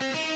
you.